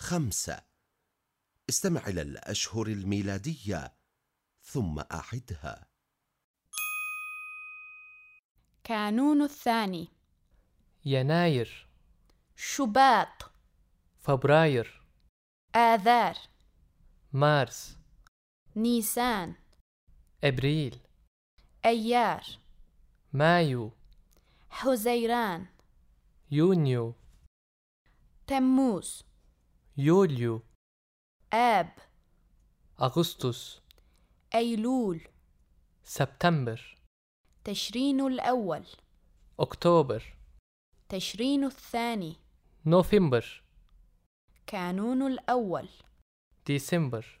خمسة. استمع إلى الأشهر الميلادية ثم أعدها. كانون الثاني. يناير. شباط. فبراير. آذار. مارس. نيسان. إبريل. أيار. مايو. حزيران. يونيو. تموز. يوليو. آب. أغسطس. أيلول. سبتمبر. تشرين الأول. أكتوبر. تشرين الثاني. نوفمبر. كانون الأول. ديسمبر.